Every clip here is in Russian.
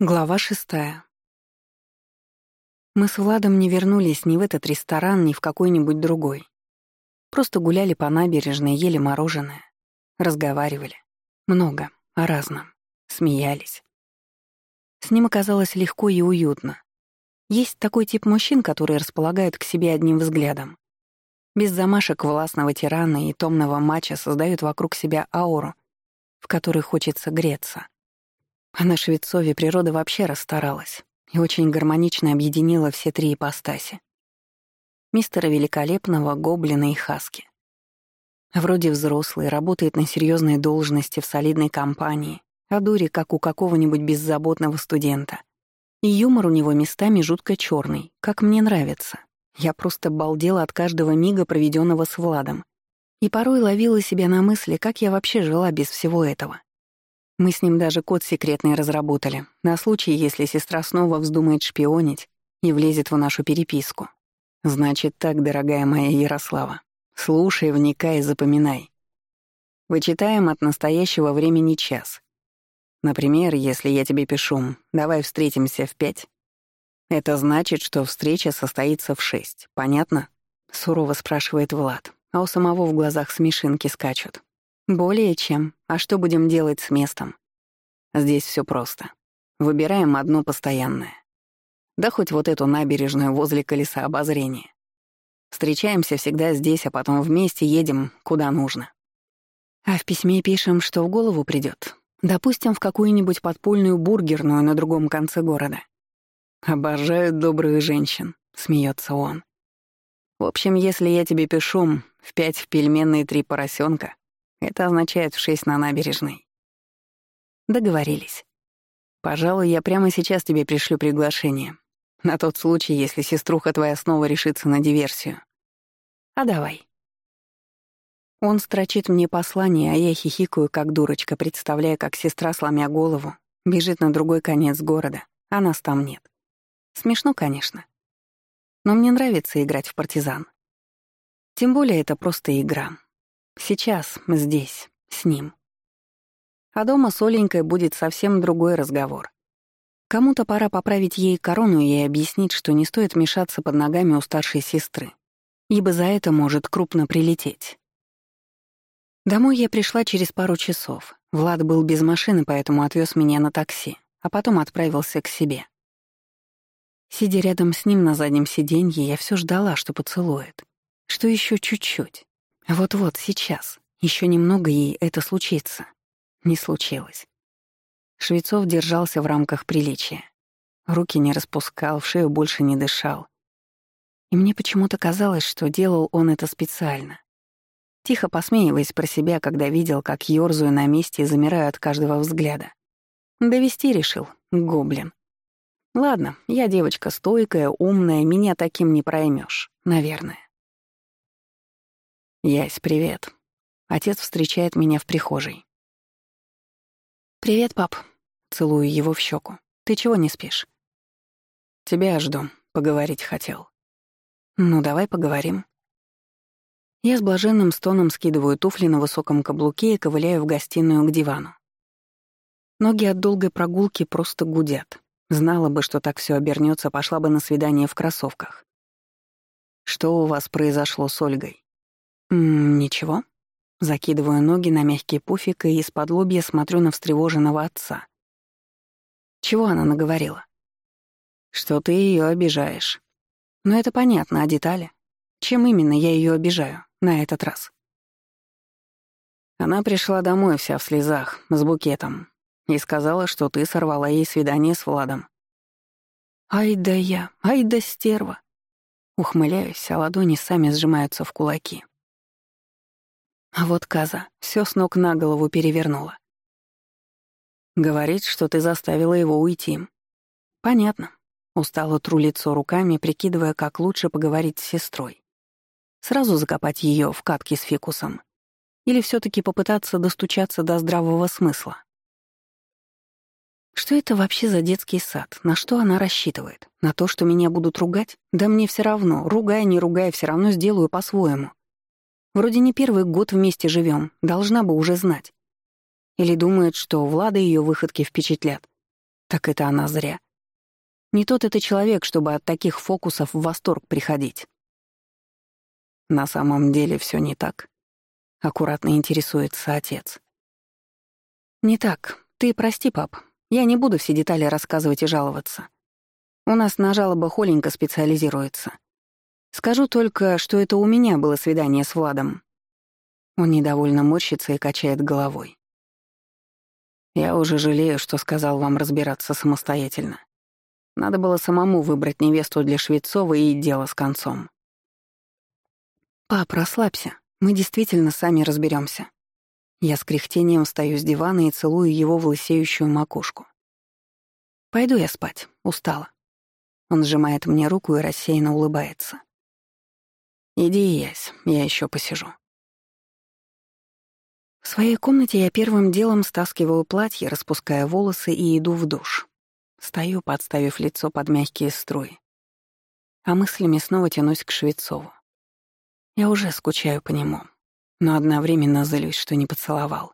Глава шестая. Мы с Владом не вернулись ни в этот ресторан, ни в какой-нибудь другой. Просто гуляли по набережной, ели мороженое, разговаривали. Много, о разном. Смеялись. С ним оказалось легко и уютно. Есть такой тип мужчин, которые располагают к себе одним взглядом. Без замашек властного тирана и томного матча создают вокруг себя ауру, в которой хочется греться. А на Швецове природа вообще расстаралась и очень гармонично объединила все три ипостаси. Мистера Великолепного, Гоблина и Хаски. Вроде взрослый, работает на серьезной должности в солидной компании, а дури, как у какого-нибудь беззаботного студента. И юмор у него местами жутко черный, как мне нравится. Я просто балдела от каждого мига, проведенного с Владом. И порой ловила себя на мысли, как я вообще жила без всего этого. Мы с ним даже код секретный разработали, на случай, если сестра снова вздумает шпионить и влезет в нашу переписку. Значит так, дорогая моя Ярослава. Слушай, вникай, запоминай. Вычитаем от настоящего времени час. Например, если я тебе пишу «давай встретимся в пять», это значит, что встреча состоится в шесть. Понятно? Сурово спрашивает Влад, а у самого в глазах смешинки скачут. Более чем. А что будем делать с местом? Здесь все просто. Выбираем одно постоянное. Да хоть вот эту набережную возле колеса обозрения. Встречаемся всегда здесь, а потом вместе едем куда нужно. А в письме пишем, что в голову придет. Допустим, в какую-нибудь подпольную бургерную на другом конце города. «Обожаю добрых женщин», — смеется он. «В общем, если я тебе пишу в пять в пельменные три поросенка, это означает в шесть на набережной. Договорились. Пожалуй, я прямо сейчас тебе пришлю приглашение. На тот случай, если сеструха твоя снова решится на диверсию. А давай. Он строчит мне послание, а я хихикаю, как дурочка, представляя, как сестра, сломя голову, бежит на другой конец города, а нас там нет. Смешно, конечно. Но мне нравится играть в партизан. Тем более это просто игра. Сейчас, здесь, с ним. А дома с Оленькой будет совсем другой разговор. Кому-то пора поправить ей корону и объяснить, что не стоит мешаться под ногами у старшей сестры, ибо за это может крупно прилететь. Домой я пришла через пару часов. Влад был без машины, поэтому отвез меня на такси, а потом отправился к себе. Сидя рядом с ним на заднем сиденье, я все ждала, что поцелует. Что еще чуть-чуть. Вот-вот, сейчас. Еще немного, и это случится. Не случилось. Швецов держался в рамках приличия. Руки не распускал, в шею больше не дышал. И мне почему-то казалось, что делал он это специально. Тихо посмеиваясь про себя, когда видел, как ёрзаю на месте и замираю от каждого взгляда. Довести решил, гоблин. Ладно, я девочка стойкая, умная, меня таким не проймешь, наверное. «Ясь, привет». Отец встречает меня в прихожей. «Привет, пап». Целую его в щеку. «Ты чего не спишь?» «Тебя жду. Поговорить хотел». «Ну, давай поговорим». Я с блаженным стоном скидываю туфли на высоком каблуке и ковыляю в гостиную к дивану. Ноги от долгой прогулки просто гудят. Знала бы, что так все обернется, пошла бы на свидание в кроссовках. «Что у вас произошло с Ольгой?» «Ничего». Закидываю ноги на мягкий пуфик и из-под лобья смотрю на встревоженного отца. Чего она наговорила? Что ты ее обижаешь. Но это понятно, а детали? Чем именно я ее обижаю на этот раз? Она пришла домой вся в слезах, с букетом, и сказала, что ты сорвала ей свидание с Владом. «Ай да я, ай да стерва!» Ухмыляюсь, а ладони сами сжимаются в кулаки. А вот Каза все с ног на голову перевернула. Говорит, что ты заставила его уйти. Понятно. Устало тру лицо руками, прикидывая, как лучше поговорить с сестрой. Сразу закопать ее в катке с фикусом. Или все таки попытаться достучаться до здравого смысла. Что это вообще за детский сад? На что она рассчитывает? На то, что меня будут ругать? Да мне все равно. Ругай, не ругай, все равно сделаю по-своему. Вроде не первый год вместе живем, должна бы уже знать. Или думает, что Влада ее выходки впечатлят. Так это она зря. Не тот это человек, чтобы от таких фокусов в восторг приходить. На самом деле все не так. Аккуратно интересуется отец. Не так. Ты прости, пап. Я не буду все детали рассказывать и жаловаться. У нас на жалобах Оленька специализируется. Скажу только, что это у меня было свидание с Владом. Он недовольно морщится и качает головой. Я уже жалею, что сказал вам разбираться самостоятельно. Надо было самому выбрать невесту для Швецова и дело с концом. «Пап, расслабься. Мы действительно сами разберемся. Я с кряхтением встаю с дивана и целую его в лысеющую макушку. «Пойду я спать. Устала». Он сжимает мне руку и рассеянно улыбается. «Иди, Ясь, я еще посижу». В своей комнате я первым делом стаскиваю платье, распуская волосы и иду в душ. Стою, подставив лицо под мягкие струи. А мыслями снова тянусь к Швецову. Я уже скучаю по нему, но одновременно злюсь, что не поцеловал.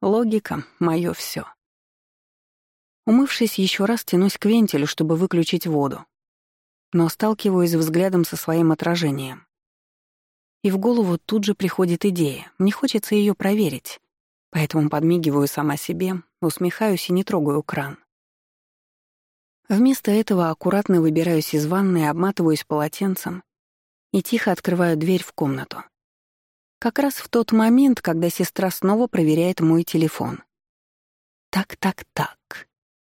Логика — моё всё. Умывшись еще раз, тянусь к вентилю, чтобы выключить воду. Но сталкиваюсь взглядом со своим отражением. И в голову тут же приходит идея. Мне хочется ее проверить. Поэтому подмигиваю сама себе, усмехаюсь и не трогаю кран. Вместо этого аккуратно выбираюсь из ванной, обматываюсь полотенцем и тихо открываю дверь в комнату. Как раз в тот момент, когда сестра снова проверяет мой телефон. Так-так-так.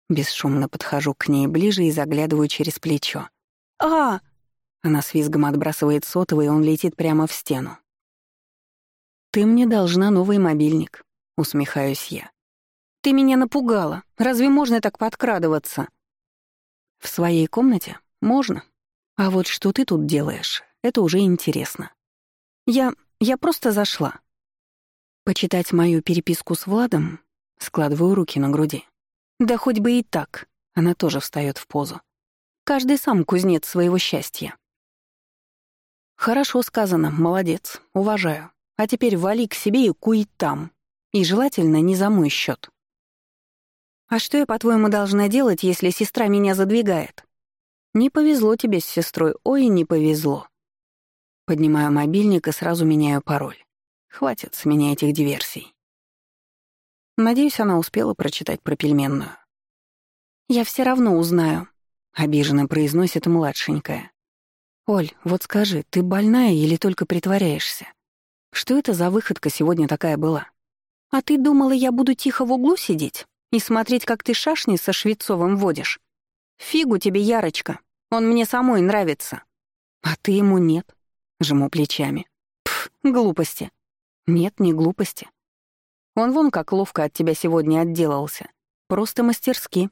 Бесшумно подхожу к ней ближе и заглядываю через плечо. «А!» Она с визгом отбрасывает сотовый, и он летит прямо в стену. «Ты мне должна новый мобильник», — усмехаюсь я. «Ты меня напугала. Разве можно так подкрадываться?» В своей комнате? Можно. А вот что ты тут делаешь, это уже интересно. Я... я просто зашла. Почитать мою переписку с Владом? Складываю руки на груди. Да хоть бы и так. Она тоже встает в позу. Каждый сам кузнец своего счастья. Хорошо сказано, молодец, уважаю. А теперь вали к себе и куй там. И желательно не за мой счет. А что я, по-твоему, должна делать, если сестра меня задвигает? Не повезло тебе с сестрой, ой, не повезло. Поднимаю мобильник и сразу меняю пароль. Хватит с меня этих диверсий. Надеюсь, она успела прочитать про пельменную. «Я все равно узнаю», — обиженно произносит младшенькая. «Оль, вот скажи, ты больная или только притворяешься? Что это за выходка сегодня такая была? А ты думала, я буду тихо в углу сидеть?» И смотреть, как ты шашни со Швецовым водишь. Фигу тебе, Ярочка, он мне самой нравится. А ты ему нет. Жму плечами. Пф, глупости. Нет, не глупости. Он вон как ловко от тебя сегодня отделался. Просто мастерски.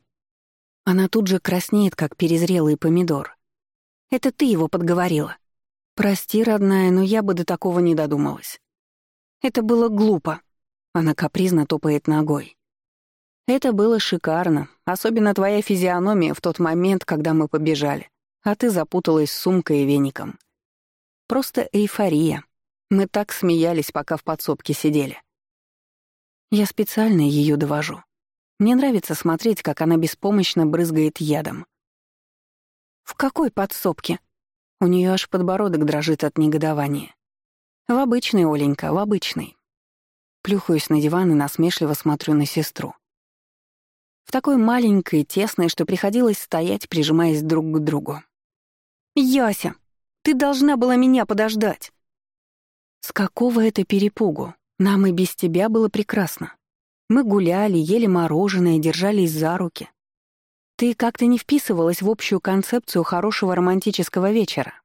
Она тут же краснеет, как перезрелый помидор. Это ты его подговорила. Прости, родная, но я бы до такого не додумалась. Это было глупо. Она капризно топает ногой. Это было шикарно, особенно твоя физиономия в тот момент, когда мы побежали, а ты запуталась с сумкой и веником. Просто эйфория. Мы так смеялись, пока в подсобке сидели. Я специально ее довожу. Мне нравится смотреть, как она беспомощно брызгает ядом. «В какой подсобке?» У нее аж подбородок дрожит от негодования. «В обычной, Оленька, в обычной». Плюхаюсь на диван и насмешливо смотрю на сестру. В такой маленькой, тесной, что приходилось стоять, прижимаясь друг к другу. «Яся, ты должна была меня подождать!» С какого это перепугу? Нам и без тебя было прекрасно. Мы гуляли, ели мороженое, держались за руки. Ты как-то не вписывалась в общую концепцию хорошего романтического вечера.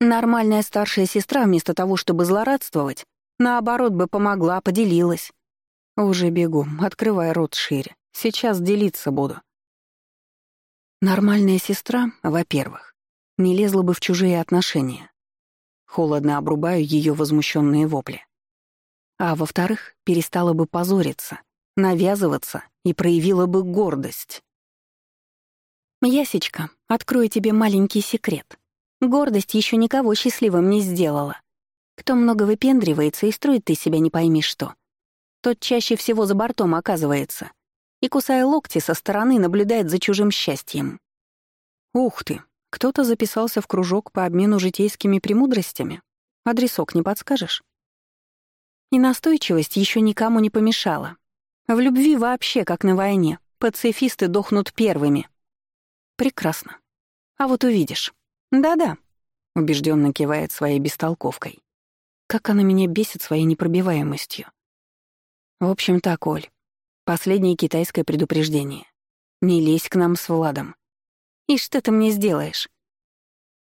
Нормальная старшая сестра, вместо того, чтобы злорадствовать, наоборот бы помогла, поделилась. Уже бегу, открывая рот шире. Сейчас делиться буду. Нормальная сестра, во-первых, не лезла бы в чужие отношения. Холодно обрубаю ее возмущенные вопли. А во-вторых, перестала бы позориться, навязываться и проявила бы гордость. «Ясечка, открою тебе маленький секрет. Гордость еще никого счастливым не сделала. Кто много выпендривается и строит ты себя не пойми что, тот чаще всего за бортом оказывается. и, кусая локти, со стороны наблюдает за чужим счастьем. Ух ты, кто-то записался в кружок по обмену житейскими премудростями. Адресок не подскажешь? И настойчивость еще никому не помешала. В любви вообще, как на войне, пацифисты дохнут первыми. Прекрасно. А вот увидишь. Да-да, убежденно кивает своей бестолковкой. Как она меня бесит своей непробиваемостью. В общем так, Оль, последнее китайское предупреждение. Не лезь к нам с Владом. И что ты мне сделаешь?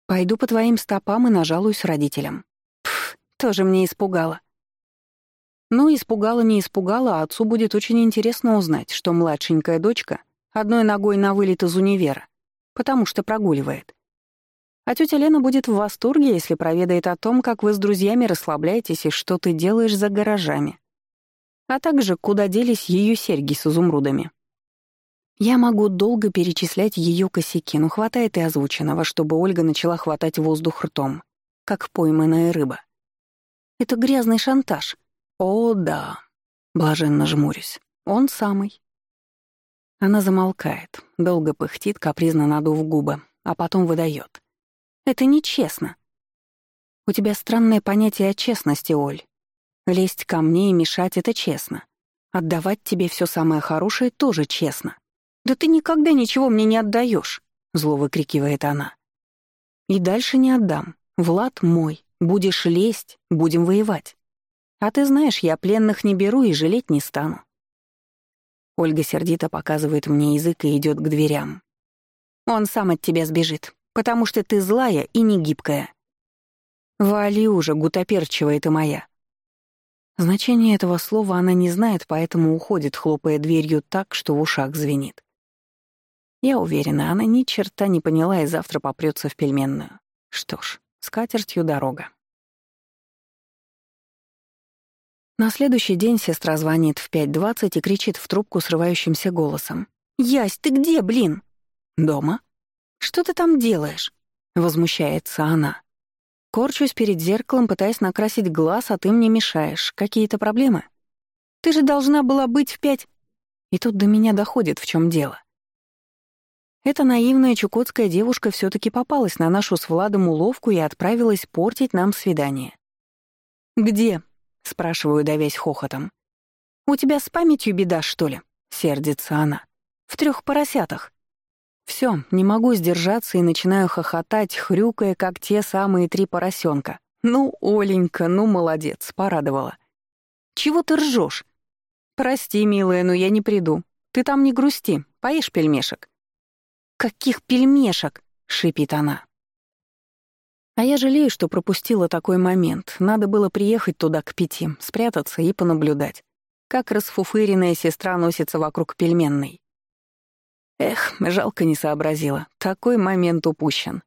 Пойду по твоим стопам и нажалуюсь родителям. Пф, тоже мне испугала. Ну, испугала, не испугала, а отцу будет очень интересно узнать, что младшенькая дочка одной ногой на вылет из универа, потому что прогуливает. А тетя Лена будет в восторге, если проведает о том, как вы с друзьями расслабляетесь и что ты делаешь за гаражами. А также, куда делись ее серьги с изумрудами. Я могу долго перечислять ее косяки, но хватает и озвученного, чтобы Ольга начала хватать воздух ртом, как пойманная рыба. Это грязный шантаж — «О, да», — блаженно жмурюсь. «Он самый». Она замолкает, долго пыхтит, капризно надув губы, а потом выдает. «Это нечестно». «У тебя странное понятие о честности, Оль. Лезть ко мне и мешать — это честно. Отдавать тебе все самое хорошее — тоже честно. Да ты никогда ничего мне не отдаешь, зло выкрикивает она. «И дальше не отдам. Влад мой. Будешь лезть, будем воевать». А ты знаешь, я пленных не беру и жалеть не стану. Ольга сердито показывает мне язык и идет к дверям. Он сам от тебя сбежит, потому что ты злая и негибкая. Вали уже, гутоперчивая ты моя. Значение этого слова она не знает, поэтому уходит, хлопая дверью так, что в ушах звенит. Я уверена, она ни черта не поняла и завтра попрется в пельменную. Что ж, с катертью дорога. На следующий день сестра звонит в 5.20 и кричит в трубку срывающимся голосом. «Ясь, ты где, блин?» «Дома». «Что ты там делаешь?» — возмущается она. Корчусь перед зеркалом, пытаясь накрасить глаз, а ты мне мешаешь. Какие-то проблемы? Ты же должна была быть в пять... И тут до меня доходит, в чем дело. Эта наивная чукотская девушка все таки попалась на нашу с Владом уловку и отправилась портить нам свидание. «Где?» — спрашиваю, давясь хохотом. «У тебя с памятью беда, что ли?» — сердится она. «В трех поросятах». Все, не могу сдержаться и начинаю хохотать, хрюкая, как те самые три поросенка. «Ну, Оленька, ну, молодец, порадовала». «Чего ты ржешь? «Прости, милая, но я не приду. Ты там не грусти, поешь пельмешек». «Каких пельмешек?» — шипит она. А я жалею, что пропустила такой момент. Надо было приехать туда к пяти, спрятаться и понаблюдать, как расфуфыренная сестра носится вокруг пельменной. Эх, жалко не сообразила. Такой момент упущен.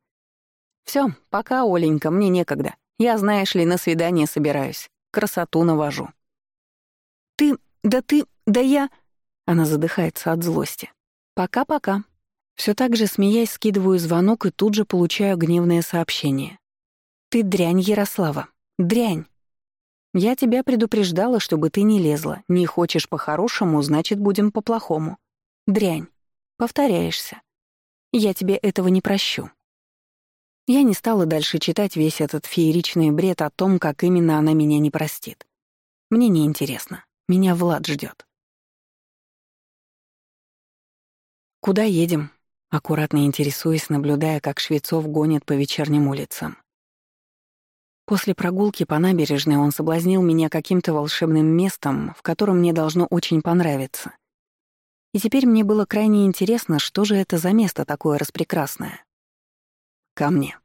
Все, пока, Оленька, мне некогда. Я, знаешь ли, на свидание собираюсь. Красоту навожу. Ты, да ты, да я... Она задыхается от злости. Пока-пока. Все так же, смеясь, скидываю звонок и тут же получаю гневное сообщение. «Ты дрянь, Ярослава. Дрянь. Я тебя предупреждала, чтобы ты не лезла. Не хочешь по-хорошему, значит, будем по-плохому. Дрянь. Повторяешься. Я тебе этого не прощу». Я не стала дальше читать весь этот фееричный бред о том, как именно она меня не простит. Мне не интересно. Меня Влад ждет. «Куда едем?» Аккуратно интересуясь, наблюдая, как Швецов гонит по вечерним улицам. После прогулки по набережной он соблазнил меня каким-то волшебным местом, в котором мне должно очень понравиться. И теперь мне было крайне интересно, что же это за место такое распрекрасное. Ко мне.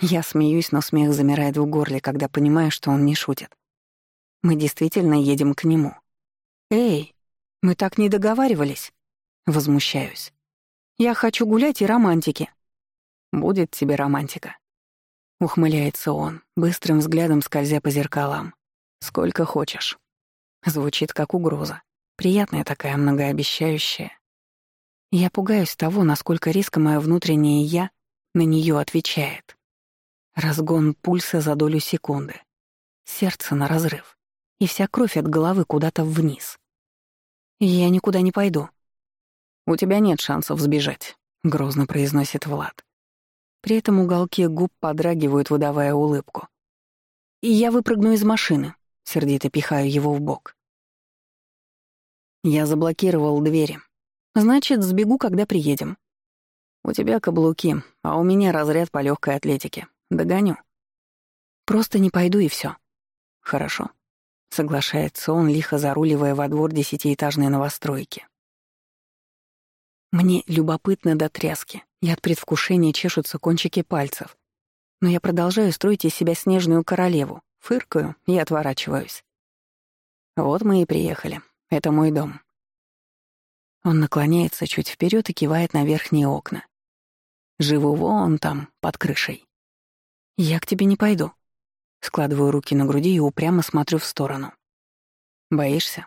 Я смеюсь, но смех замирает в горле, когда понимаю, что он не шутит. Мы действительно едем к нему. «Эй, мы так не договаривались!» Возмущаюсь. Я хочу гулять и романтики». «Будет тебе романтика», — ухмыляется он, быстрым взглядом скользя по зеркалам. «Сколько хочешь». Звучит как угроза. Приятная такая, многообещающая. Я пугаюсь того, насколько резко мое внутреннее «я» на нее отвечает. Разгон пульса за долю секунды. Сердце на разрыв. И вся кровь от головы куда-то вниз. Я никуда не пойду. У тебя нет шансов сбежать», — грозно произносит Влад. При этом уголки губ подрагивают, выдавая улыбку. «И я выпрыгну из машины», — сердито пихаю его в бок. Я заблокировал двери. «Значит, сбегу, когда приедем». «У тебя каблуки, а у меня разряд по легкой атлетике. Догоню». «Просто не пойду и все. «Хорошо», — соглашается он, лихо заруливая во двор десятиэтажной новостройки. Мне любопытно до тряски, и от предвкушения чешутся кончики пальцев. Но я продолжаю строить из себя снежную королеву, фыркаю и отворачиваюсь. Вот мы и приехали. Это мой дом. Он наклоняется чуть вперед и кивает на верхние окна. Живу вон там, под крышей. Я к тебе не пойду. Складываю руки на груди и упрямо смотрю в сторону. Боишься?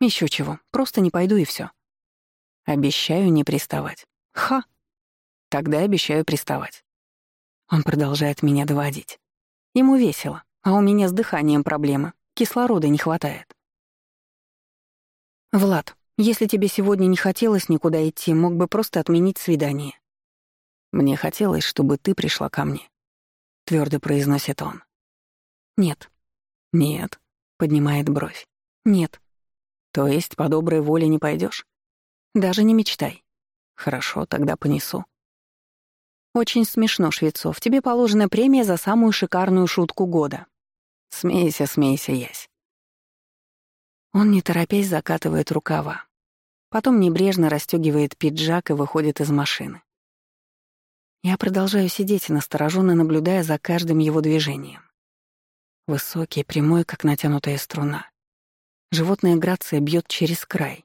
Еще чего, просто не пойду и все. Обещаю не приставать. Ха! Тогда обещаю приставать. Он продолжает меня доводить. Ему весело, а у меня с дыханием проблемы. Кислорода не хватает. «Влад, если тебе сегодня не хотелось никуда идти, мог бы просто отменить свидание». «Мне хотелось, чтобы ты пришла ко мне», — твердо произносит он. «Нет». «Нет», — поднимает бровь. «Нет». «То есть по доброй воле не пойдешь? Даже не мечтай. Хорошо, тогда понесу. Очень смешно, Швецов. Тебе положена премия за самую шикарную шутку года. Смейся, смейся, Ясь. Он, не торопясь, закатывает рукава. Потом небрежно расстегивает пиджак и выходит из машины. Я продолжаю сидеть, настороженно наблюдая за каждым его движением. Высокий, прямой, как натянутая струна. Животная грация бьет через край,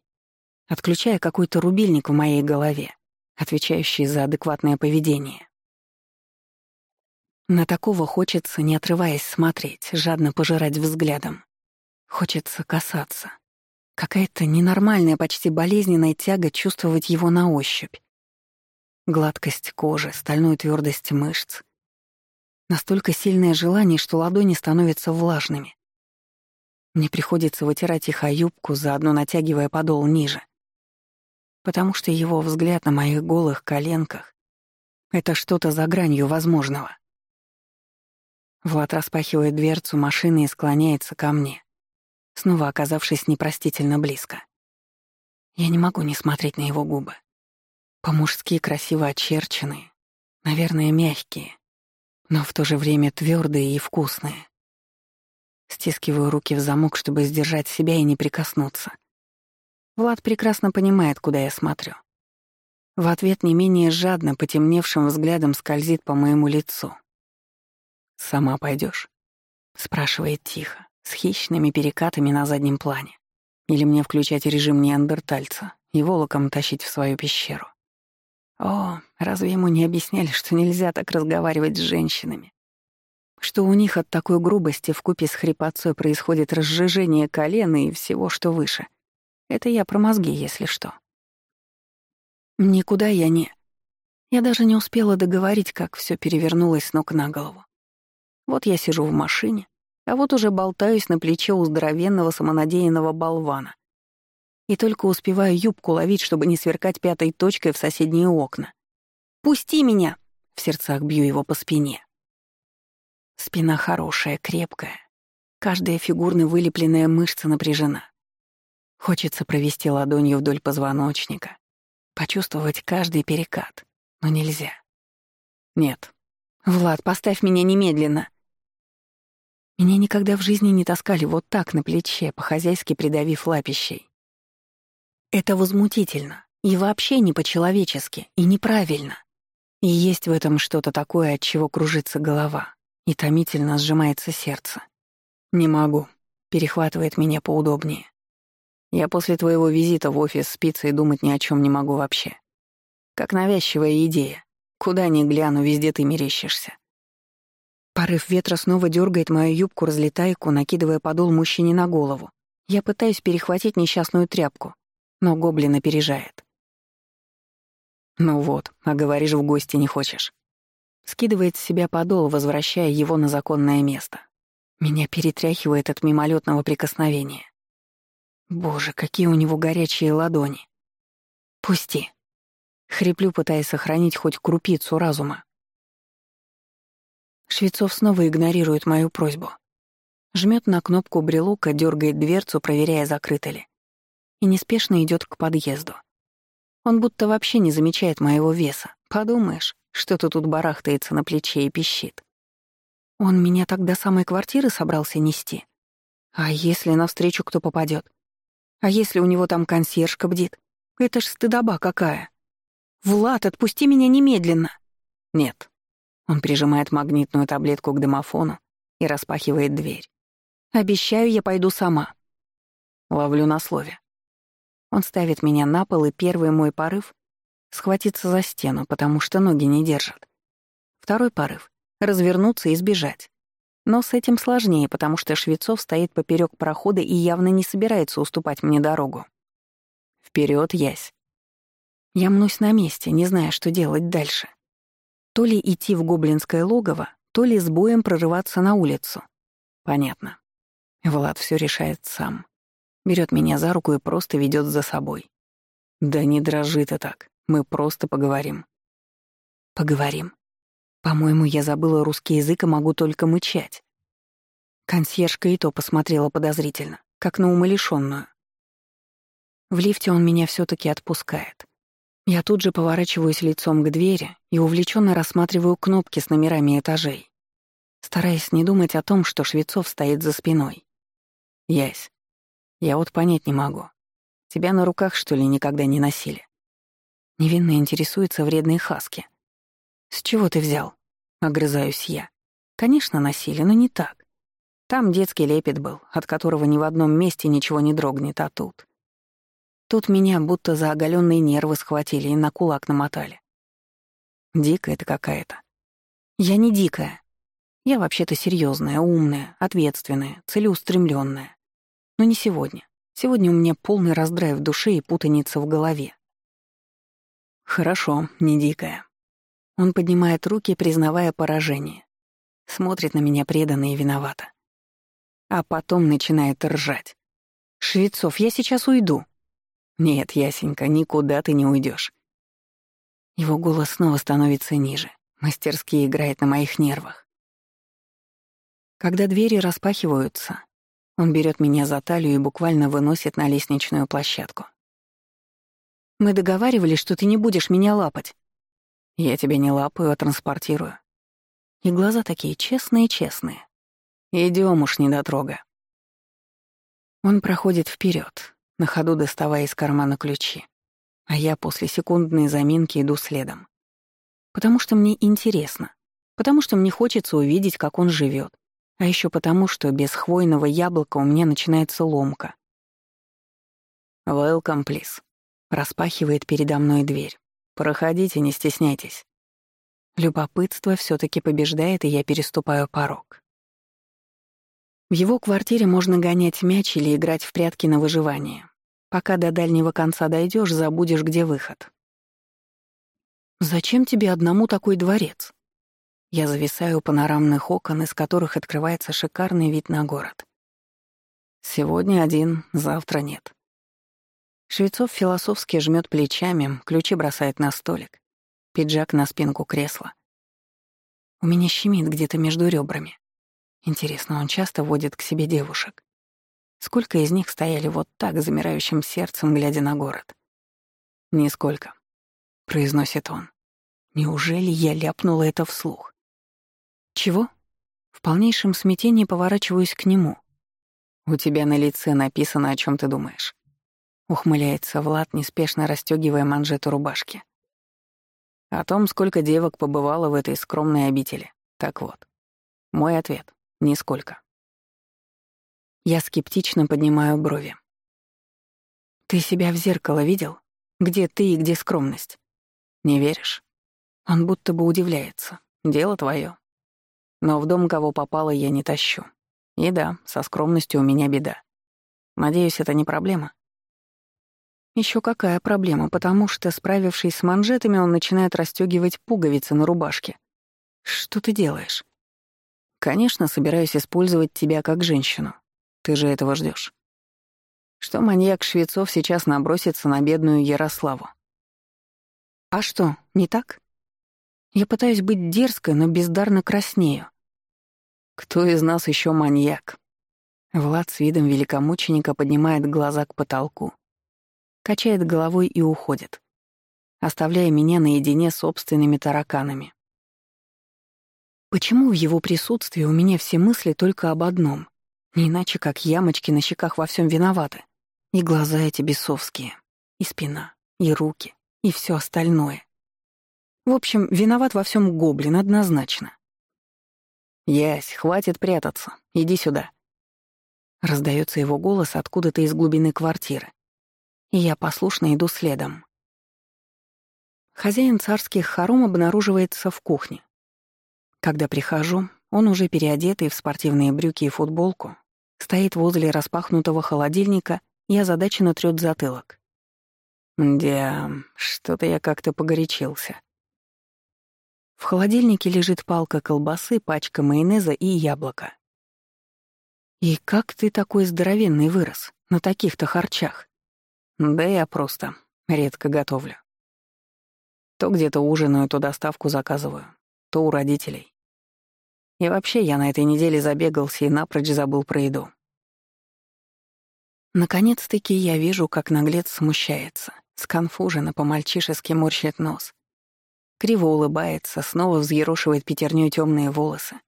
отключая какой-то рубильник в моей голове, отвечающий за адекватное поведение. На такого хочется, не отрываясь, смотреть, жадно пожирать взглядом. Хочется касаться. Какая-то ненормальная, почти болезненная тяга чувствовать его на ощупь. Гладкость кожи, стальную твердость мышц. Настолько сильное желание, что ладони становятся влажными. Мне приходится вытирать их о юбку, заодно натягивая подол ниже потому что его взгляд на моих голых коленках — это что-то за гранью возможного. Влад распахивает дверцу машины и склоняется ко мне, снова оказавшись непростительно близко. Я не могу не смотреть на его губы. По-мужски красиво очерченные, наверное, мягкие, но в то же время твердые и вкусные. Стискиваю руки в замок, чтобы сдержать себя и не прикоснуться — Влад прекрасно понимает, куда я смотрю. В ответ не менее жадно, потемневшим взглядом скользит по моему лицу. «Сама пойдешь? спрашивает тихо, с хищными перекатами на заднем плане. Или мне включать режим неандертальца и волоком тащить в свою пещеру? О, разве ему не объясняли, что нельзя так разговаривать с женщинами? Что у них от такой грубости в купе с хрипотцой происходит разжижение колена и всего, что выше — это я про мозги, если что. Никуда я не... Я даже не успела договорить, как все перевернулось с ног на голову. Вот я сижу в машине, а вот уже болтаюсь на плече у здоровенного самонадеянного болвана. И только успеваю юбку ловить, чтобы не сверкать пятой точкой в соседние окна. «Пусти меня!» — в сердцах бью его по спине. Спина хорошая, крепкая. Каждая фигурно вылепленная мышца напряжена. Хочется провести ладонью вдоль позвоночника, почувствовать каждый перекат, но нельзя. Нет. «Влад, поставь меня немедленно!» Меня никогда в жизни не таскали вот так на плече, по-хозяйски придавив лапищей. Это возмутительно и вообще не по-человечески, и неправильно. И есть в этом что-то такое, от чего кружится голова, и томительно сжимается сердце. «Не могу», — перехватывает меня поудобнее. Я после твоего визита в офис спицы и думать ни о чем не могу вообще. Как навязчивая идея. Куда ни гляну, везде ты мерещишься. Порыв ветра снова дергает мою юбку-разлетайку, накидывая подол мужчине на голову. Я пытаюсь перехватить несчастную тряпку, но гоблин опережает. «Ну вот, а говоришь, в гости не хочешь». Скидывает с себя подол, возвращая его на законное место. Меня перетряхивает от мимолетного прикосновения. Боже, какие у него горячие ладони. «Пусти!» Хриплю, пытаясь сохранить хоть крупицу разума. Швецов снова игнорирует мою просьбу. Жмет на кнопку брелока, дергает дверцу, проверяя, закрыто ли. И неспешно идет к подъезду. Он будто вообще не замечает моего веса. Подумаешь, что-то тут барахтается на плече и пищит. Он меня так до самой квартиры собрался нести. А если навстречу кто попадет? А если у него там консьержка бдит? Это ж стыдоба какая. «Влад, отпусти меня немедленно!» «Нет». Он прижимает магнитную таблетку к домофону и распахивает дверь. «Обещаю, я пойду сама». Ловлю на слове. Он ставит меня на пол, и первый мой порыв — схватиться за стену, потому что ноги не держат. Второй порыв — развернуться и сбежать. Но с этим сложнее, потому что Швецов стоит поперек прохода и явно не собирается уступать мне дорогу. Вперед, Ясь. Я мнусь на месте, не зная, что делать дальше. То ли идти в гоблинское логово, то ли с боем прорываться на улицу. Понятно. Влад все решает сам. Берет меня за руку и просто ведет за собой. Да не дрожи ты так, мы просто поговорим. Поговорим. По-моему, я забыла русский язык и могу только мычать. Консьержка и то посмотрела подозрительно, как на умалишенную. В лифте он меня все таки отпускает. Я тут же поворачиваюсь лицом к двери и увлеченно рассматриваю кнопки с номерами этажей, стараясь не думать о том, что Швецов стоит за спиной. «Ясь, я вот понять не могу. Тебя на руках, что ли, никогда не носили?» Невинно интересуется вредный Хаски. «С чего ты взял?» — огрызаюсь я. «Конечно, носили, но не так. Там детский лепет был, от которого ни в одном месте ничего не дрогнет, а тут...» Тут меня будто за оголенные нервы схватили и на кулак намотали. Дикая это какая-то. Я не дикая. Я вообще-то серьезная, умная, ответственная, целеустремленная. Но не сегодня. Сегодня у меня полный раздрай в душе и путаница в голове. Хорошо, не дикая. Он поднимает руки, признавая поражение. Смотрит на меня преданно и виновато. А потом начинает ржать. «Швецов, я сейчас уйду», «Нет, Ясенька, никуда ты не уйдешь. Его голос снова становится ниже, мастерски играет на моих нервах. Когда двери распахиваются, он берет меня за талию и буквально выносит на лестничную площадку. «Мы договаривались, что ты не будешь меня лапать». «Я тебя не лапаю, а транспортирую». И глаза такие честные-честные. Идем уж, недотрога. Он проходит вперед, на ходу доставая из кармана ключи. А я после секундной заминки иду следом. Потому что мне интересно. Потому что мне хочется увидеть, как он живет. А еще потому, что без хвойного яблока у меня начинается ломка. «Welcome, please», — распахивает передо мной дверь. «Проходите, не стесняйтесь». Любопытство все таки побеждает, и я переступаю порог. В его квартире можно гонять мяч или играть в прятки на выживание. Пока до дальнего конца дойдешь, забудешь, где выход. «Зачем тебе одному такой дворец?» Я зависаю у панорамных окон, из которых открывается шикарный вид на город. Сегодня один, завтра нет. Швецов философски жмет плечами, ключи бросает на столик, пиджак на спинку кресла. У меня щемит где-то между ребрами. Интересно, он часто водит к себе девушек? Сколько из них стояли вот так, замирающим сердцем, глядя на город? «Нисколько», — произносит он. «Неужели я ляпнула это вслух?» «Чего?» В полнейшем смятении поворачиваюсь к нему. «У тебя на лице написано, о чем ты думаешь». Ухмыляется Влад, неспешно расстегивая манжету рубашки. О том, сколько девок побывало в этой скромной обители. Так вот. Мой ответ — нисколько. Я скептично поднимаю брови. «Ты себя в зеркало видел? Где ты и где скромность?» «Не веришь?» Он будто бы удивляется. «Дело твое. Но в дом, кого попало, я не тащу. И да, со скромностью у меня беда. Надеюсь, это не проблема?» Еще какая проблема, потому что, справившись с манжетами, он начинает расстегивать пуговицы на рубашке. «Что ты делаешь?» «Конечно, собираюсь использовать тебя как женщину. Ты же этого ждешь. Что маньяк Швецов сейчас набросится на бедную Ярославу. А что, не так? Я пытаюсь быть дерзкой, но бездарно краснею. Кто из нас еще маньяк? Влад с видом великомученика поднимает глаза к потолку, качает головой и уходит, оставляя меня наедине с собственными тараканами. Почему в его присутствии у меня все мысли только об одном? Не иначе, как ямочки на щеках во всем виноваты. И глаза эти бесовские, и спина, и руки, и все остальное. В общем, виноват во всем гоблин однозначно. «Ясь, хватит прятаться. Иди сюда». Раздается его голос откуда-то из глубины квартиры. И я послушно иду следом. Хозяин царских хором обнаруживается в кухне. Когда прихожу, он уже переодетый в спортивные брюки и футболку, стоит возле распахнутого холодильника и озадаченно трёт затылок. «Да, что-то я как-то погорячился». В холодильнике лежит палка колбасы, пачка майонеза и яблоко. «И как ты такой здоровенный вырос на таких-то харчах?» «Да я просто редко готовлю. То где-то ужинаю, то доставку заказываю, то у родителей. И вообще я на этой неделе забегался и напрочь забыл про еду. Наконец-таки я вижу, как наглец смущается, сконфуженно по-мальчишески морщит нос. Криво улыбается, снова взъерошивает пятерней темные волосы.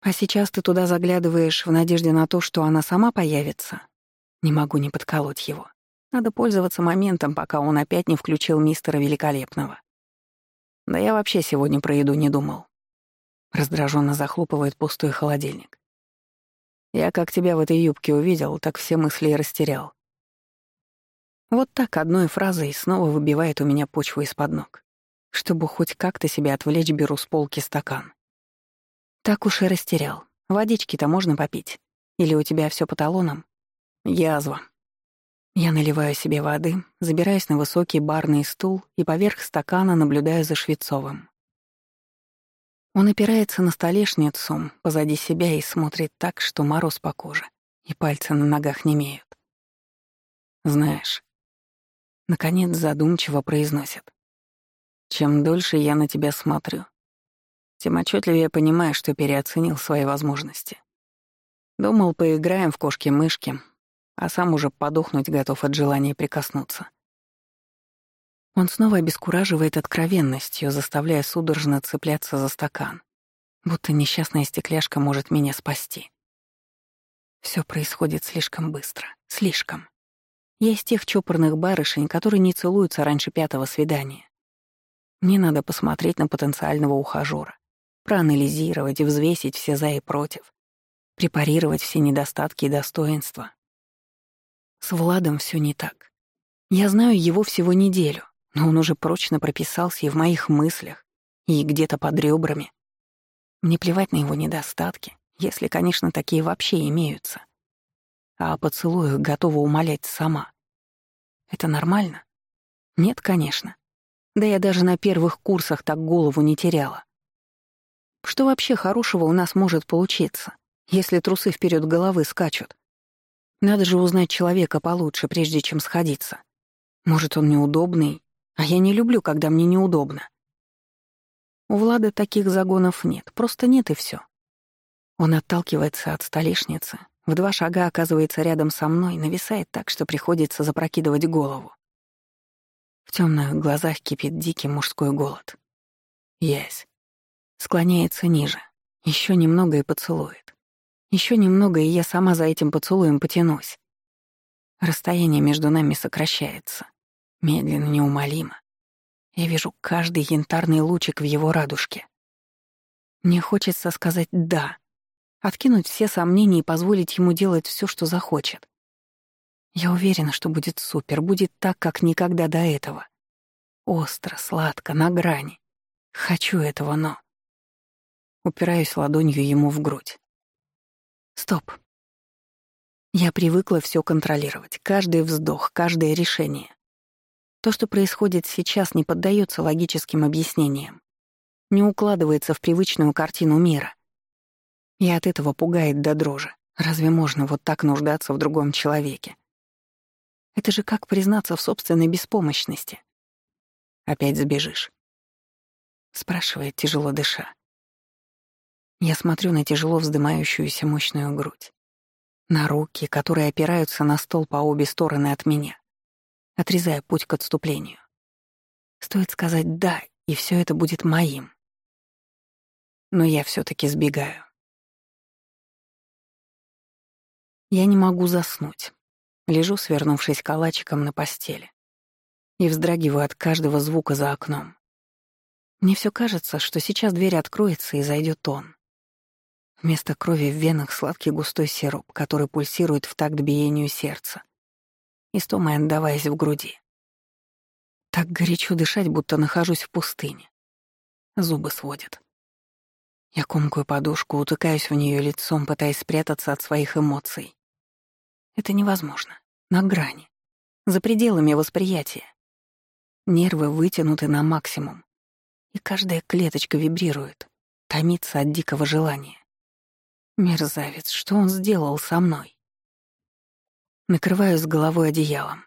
А сейчас ты туда заглядываешь в надежде на то, что она сама появится? Не могу не подколоть его. Надо пользоваться моментом, пока он опять не включил мистера Великолепного. Да я вообще сегодня про еду не думал. Раздраженно захлопывает пустой холодильник. Я как тебя в этой юбке увидел, так все мысли и растерял. Вот так одной фразой снова выбивает у меня почву из-под ног. Чтобы хоть как-то себя отвлечь, беру с полки стакан. Так уж и растерял. Водички-то можно попить. Или у тебя все по талонам? Язва. Я наливаю себе воды, забираюсь на высокий барный стул и поверх стакана наблюдаю за Швецовым. Он опирается на столешницу позади себя и смотрит так, что мороз по коже, и пальцы на ногах немеют. «Знаешь», — наконец задумчиво произносит, «чем дольше я на тебя смотрю, тем отчетливее понимаю, что переоценил свои возможности. Думал, поиграем в кошки-мышки, а сам уже подохнуть готов от желания прикоснуться. Он снова обескураживает откровенностью, заставляя судорожно цепляться за стакан, будто несчастная стекляшка может меня спасти. Все происходит слишком быстро, слишком. Из тех чопорных барышень, которые не целуются раньше пятого свидания. Мне надо посмотреть на потенциального ухажёра, проанализировать и взвесить все за и против, препарировать все недостатки и достоинства. С Владом все не так. Я знаю его всего неделю, но он уже прочно прописался и в моих мыслях, и где-то под ребрами. Мне плевать на его недостатки, если, конечно, такие вообще имеются. А о поцелуях готова умолять сама. Это нормально? Нет, конечно. Да я даже на первых курсах так голову не теряла. Что вообще хорошего у нас может получиться, если трусы вперед головы скачут? Надо же узнать человека получше, прежде чем сходиться. Может, он неудобный, а я не люблю, когда мне неудобно. У Влада таких загонов нет, просто нет и все. Он отталкивается от столешницы, в два шага оказывается рядом со мной, нависает так, что приходится запрокидывать голову. В темных глазах кипит дикий мужской голод. Есть. Склоняется ниже. Еще немного и поцелует. Еще немного, и я сама за этим поцелуем потянусь. Расстояние между нами сокращается. Медленно, неумолимо. Я вижу каждый янтарный лучик в его радужке. Мне хочется сказать «да», откинуть все сомнения и позволить ему делать все, что захочет. Я уверена, что будет супер, будет так, как никогда до этого. Остро, сладко, на грани. Хочу этого, но... Упираюсь ладонью ему в грудь. Стоп. Я привыкла все контролировать, каждый вздох, каждое решение. То, что происходит сейчас, не поддается логическим объяснениям, не укладывается в привычную картину мира. И от этого пугает до дрожи. Разве можно вот так нуждаться в другом человеке? Это же как признаться в собственной беспомощности. Опять сбежишь?» Спрашивает, тяжело дыша. Я смотрю на тяжело вздымающуюся мощную грудь. На руки, которые опираются на стол по обе стороны от меня, отрезая путь к отступлению. Стоит сказать «да», и все это будет моим. Но я все таки сбегаю. Я не могу заснуть. Лежу, свернувшись калачиком на постели. И вздрагиваю от каждого звука за окном. Мне все кажется, что сейчас дверь откроется и зайдет он. Вместо крови в венах сладкий густой сироп, который пульсирует в такт биению сердца, истомой отдаваясь в груди. Так горячо дышать, будто нахожусь в пустыне. Зубы сводят. Я комкую подушку, утыкаюсь в нее лицом, пытаясь спрятаться от своих эмоций. Это невозможно. На грани. За пределами восприятия. Нервы вытянуты на максимум. И каждая клеточка вибрирует, томится от дикого желания. Мерзавец, что он сделал со мной? Накрываю с головой одеялом.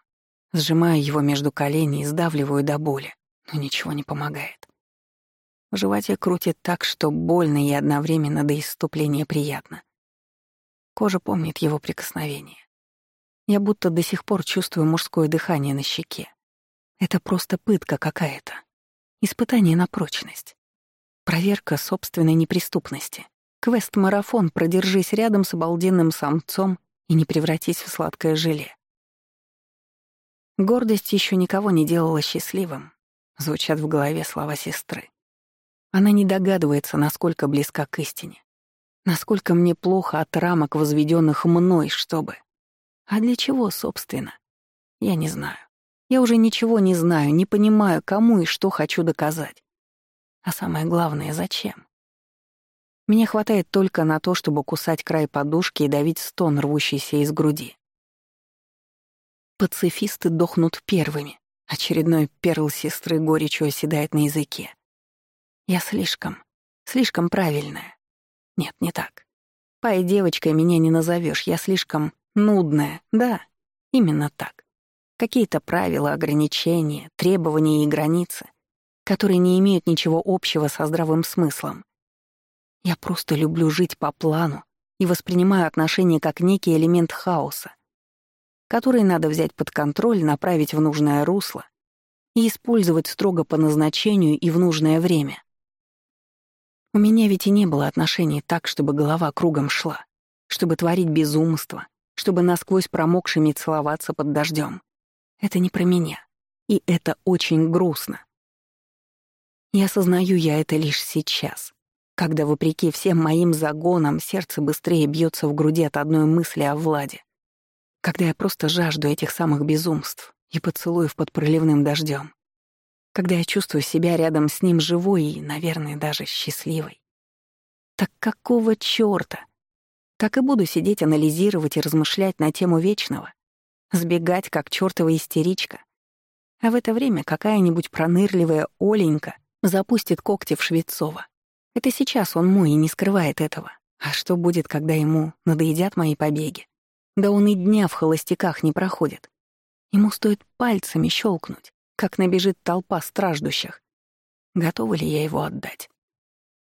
Сжимаю его между коленей и сдавливаю до боли, но ничего не помогает. В животе крутит так, что больно и одновременно до исступления приятно. Кожа помнит его прикосновение. Я будто до сих пор чувствую мужское дыхание на щеке. Это просто пытка какая-то. Испытание на прочность. Проверка собственной неприступности. Квест-марафон «Продержись рядом с обалденным самцом и не превратись в сладкое желе». Гордость еще никого не делала счастливым, звучат в голове слова сестры. Она не догадывается, насколько близка к истине. Насколько мне плохо от рамок, возведенных мной, чтобы... А для чего, собственно? Я не знаю. Я уже ничего не знаю, не понимаю, кому и что хочу доказать. А самое главное, зачем? Мне хватает только на то, чтобы кусать край подушки и давить стон, рвущийся из груди. Пацифисты дохнут первыми. Очередной перл сестры горечью оседает на языке. Я слишком, слишком правильная. Нет, не так. Пай девочкой меня не назовешь, я слишком нудная. Да, именно так. Какие-то правила, ограничения, требования и границы, которые не имеют ничего общего со здравым смыслом. Я просто люблю жить по плану и воспринимаю отношения как некий элемент хаоса, который надо взять под контроль, направить в нужное русло и использовать строго по назначению и в нужное время. У меня ведь и не было отношений так, чтобы голова кругом шла, чтобы творить безумство, чтобы насквозь промокшими целоваться под дождем. Это не про меня. И это очень грустно. И осознаю я это лишь сейчас, когда, вопреки всем моим загонам, сердце быстрее бьется в груди от одной мысли о Владе. Когда я просто жажду этих самых безумств и поцелуев под проливным дождем. Когда я чувствую себя рядом с ним живой и, наверное, даже счастливой. Так какого чёрта? Так и буду сидеть, анализировать и размышлять на тему вечного. Сбегать, как чёртова истеричка. А в это время какая-нибудь пронырливая Оленька запустит когти в Швецова это сейчас он мой и не скрывает этого. А что будет, когда ему надоедят мои побеги? Да он и дня в холостяках не проходит. Ему стоит пальцами щелкнуть, как набежит толпа страждущих. Готова ли я его отдать?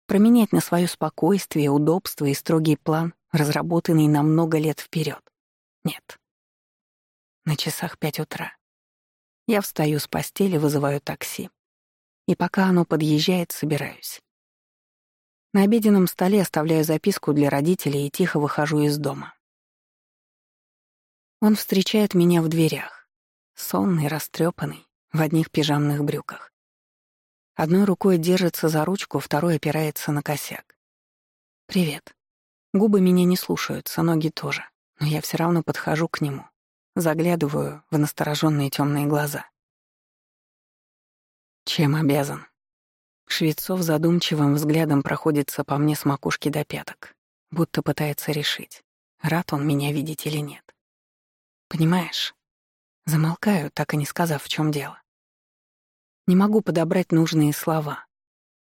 Променять на свое спокойствие, удобство и строгий план, разработанный на много лет вперед? Нет. На часах пять утра. Я встаю с постели, вызываю такси. И пока оно подъезжает, собираюсь. На обеденном столе оставляю записку для родителей и тихо выхожу из дома. Он встречает меня в дверях. Сонный, растрепанный, в одних пижамных брюках. Одной рукой держится за ручку, второй опирается на косяк. «Привет». Губы меня не слушаются, ноги тоже, но я все равно подхожу к нему, заглядываю в настороженные темные глаза. «Чем обязан?» Швецов задумчивым взглядом проходится по мне с макушки до пяток, будто пытается решить, рад он меня видеть или нет. Понимаешь? Замолкаю, так и не сказав, в чем дело. Не могу подобрать нужные слова.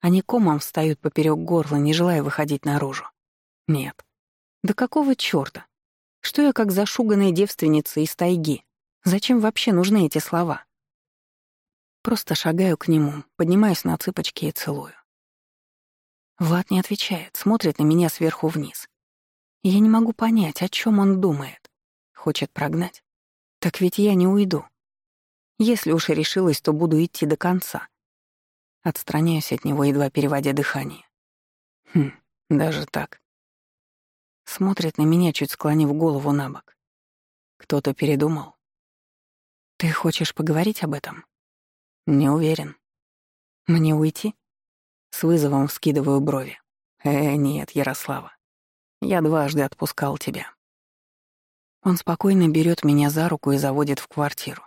Они комом встают поперек горла, не желая выходить наружу. Нет. Да какого чёрта? Что я как зашуганная девственница из тайги? Зачем вообще нужны эти слова? Просто шагаю к нему, поднимаюсь на цыпочки и целую. Влад не отвечает, смотрит на меня сверху вниз. Я не могу понять, о чем он думает. Хочет прогнать? Так ведь я не уйду. Если уж и решилась, то буду идти до конца. Отстраняюсь от него, едва переводя дыхание. Хм, даже так. Смотрит на меня, чуть склонив голову на бок. Кто-то передумал. Ты хочешь поговорить об этом? Не уверен. Мне уйти? С вызовом вскидываю брови. Э, нет, Ярослава. Я дважды отпускал тебя. Он спокойно берет меня за руку и заводит в квартиру.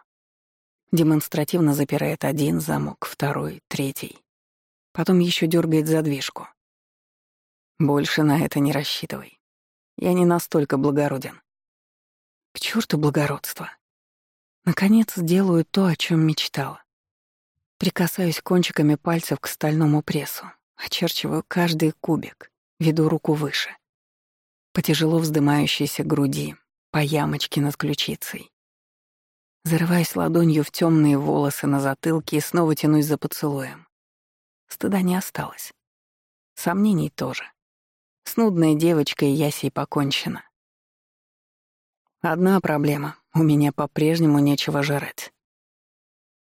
Демонстративно запирает один замок, второй, третий. Потом еще дергает задвижку. Больше на это не рассчитывай. Я не настолько благороден. К черту благородство. Наконец делаю то, о чем мечтала. Прикасаюсь кончиками пальцев к стальному прессу, очерчиваю каждый кубик, веду руку выше. По тяжело вздымающейся груди, по ямочке над ключицей. Зарываясь ладонью в темные волосы на затылке и снова тянусь за поцелуем. Стыда не осталось. Сомнений тоже. С нудной девочкой я сей покончена. Одна проблема — у меня по-прежнему нечего жрать.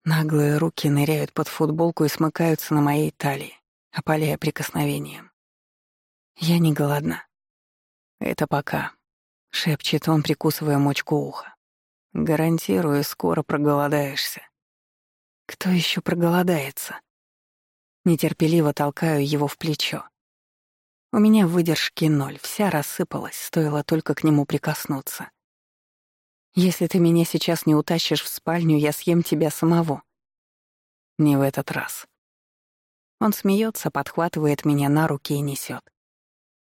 Наглые руки ныряют под футболку и смыкаются на моей талии, опаляя прикосновением. Я не голодна. Это пока, — шепчет он, прикусывая мочку уха. Гарантирую, скоро проголодаешься. Кто еще проголодается? Нетерпеливо толкаю его в плечо. У меня выдержки ноль, вся рассыпалась, стоило только к нему прикоснуться. Если ты меня сейчас не утащишь в спальню, я съем тебя самого. Не в этот раз. Он смеется, подхватывает меня на руки и несет.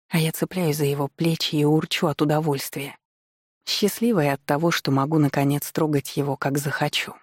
А я цепляюсь за его плечи и урчу от удовольствия. Счастливая от того, что могу наконец трогать его, как захочу.